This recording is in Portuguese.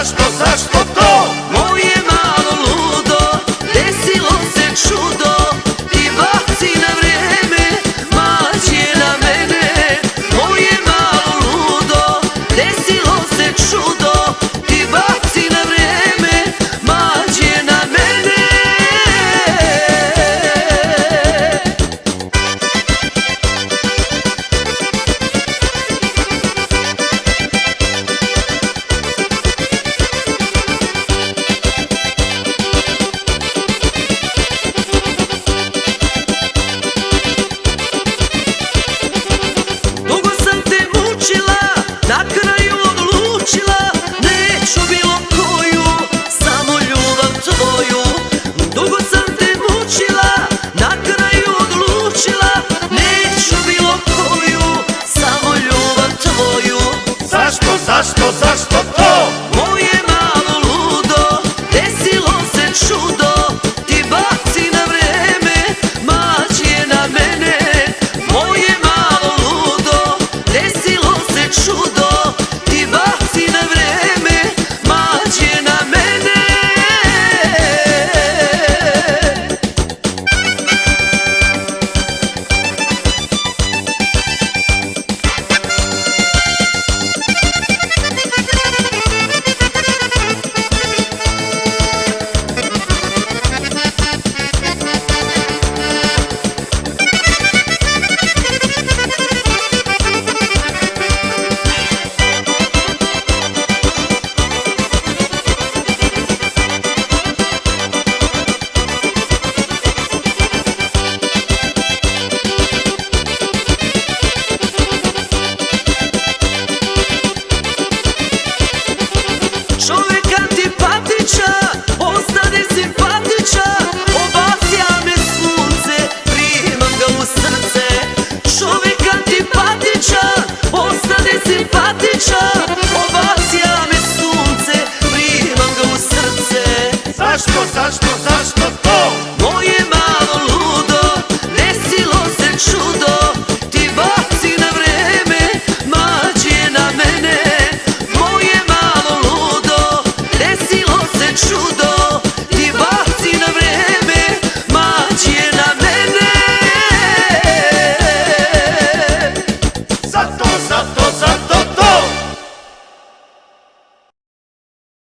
Aspas, aspas. saç toz